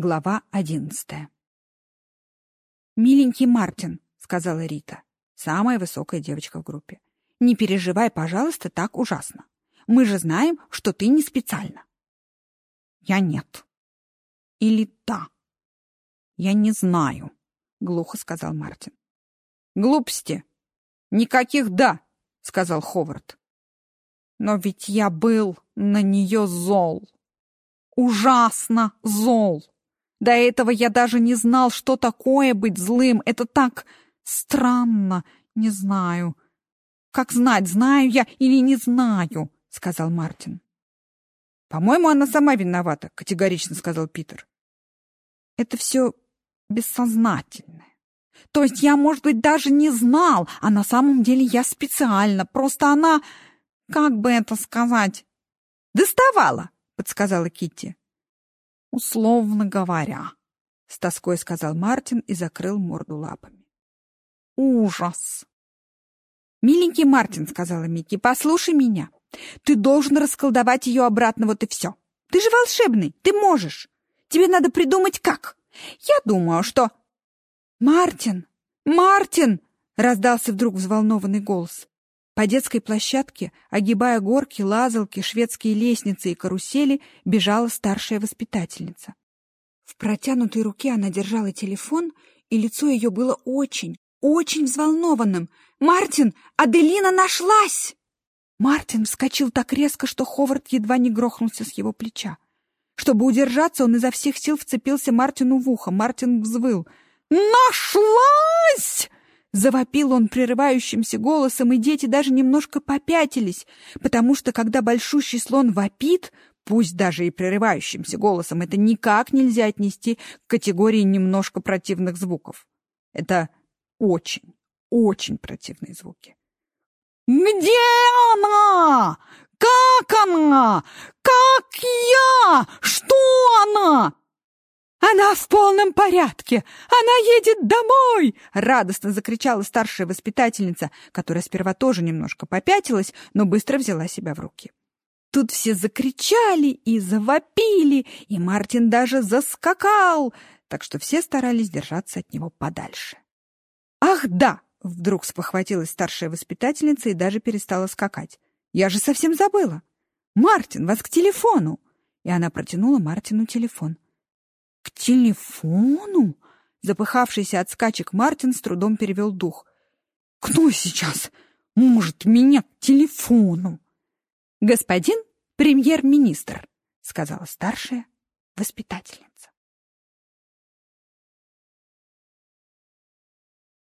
Глава одиннадцатая. «Миленький Мартин», — сказала Рита, самая высокая девочка в группе, — «не переживай, пожалуйста, так ужасно. Мы же знаем, что ты не специально». «Я нет». «Или да». «Я не знаю», — глухо сказал Мартин. «Глупости. Никаких «да», — сказал Ховард. «Но ведь я был на нее зол. Ужасно зол». До этого я даже не знал, что такое быть злым. Это так странно. Не знаю. Как знать, знаю я или не знаю, сказал Мартин. По-моему, она сама виновата, категорично сказал Питер. Это все бессознательное. То есть я, может быть, даже не знал, а на самом деле я специально. Просто она, как бы это сказать, доставала, подсказала Китти. «Условно говоря», — с тоской сказал Мартин и закрыл морду лапами. «Ужас!» «Миленький Мартин», — сказала Микки, — «послушай меня. Ты должен расколдовать ее обратно, вот и все. Ты же волшебный, ты можешь. Тебе надо придумать, как. Я думаю, что...» «Мартин! Мартин!» — раздался вдруг взволнованный голос. По детской площадке, огибая горки, лазалки, шведские лестницы и карусели, бежала старшая воспитательница. В протянутой руке она держала телефон, и лицо ее было очень, очень взволнованным. «Мартин! Аделина нашлась!» Мартин вскочил так резко, что Ховард едва не грохнулся с его плеча. Чтобы удержаться, он изо всех сил вцепился Мартину в ухо. Мартин взвыл. «Нашлась!» Завопил он прерывающимся голосом, и дети даже немножко попятились, потому что, когда большущий слон вопит, пусть даже и прерывающимся голосом, это никак нельзя отнести к категории немножко противных звуков. Это очень, очень противные звуки. «Где она? Как она? Как я? Что она?» «Она в полном порядке! Она едет домой!» — радостно закричала старшая воспитательница, которая сперва тоже немножко попятилась, но быстро взяла себя в руки. Тут все закричали и завопили, и Мартин даже заскакал, так что все старались держаться от него подальше. «Ах, да!» — вдруг спохватилась старшая воспитательница и даже перестала скакать. «Я же совсем забыла! Мартин, вас к телефону!» И она протянула Мартину телефон. «К телефону?» Запыхавшийся от скачек Мартин с трудом перевел дух. «Кто сейчас может меня к телефону?» «Господин премьер-министр», — сказала старшая воспитательница.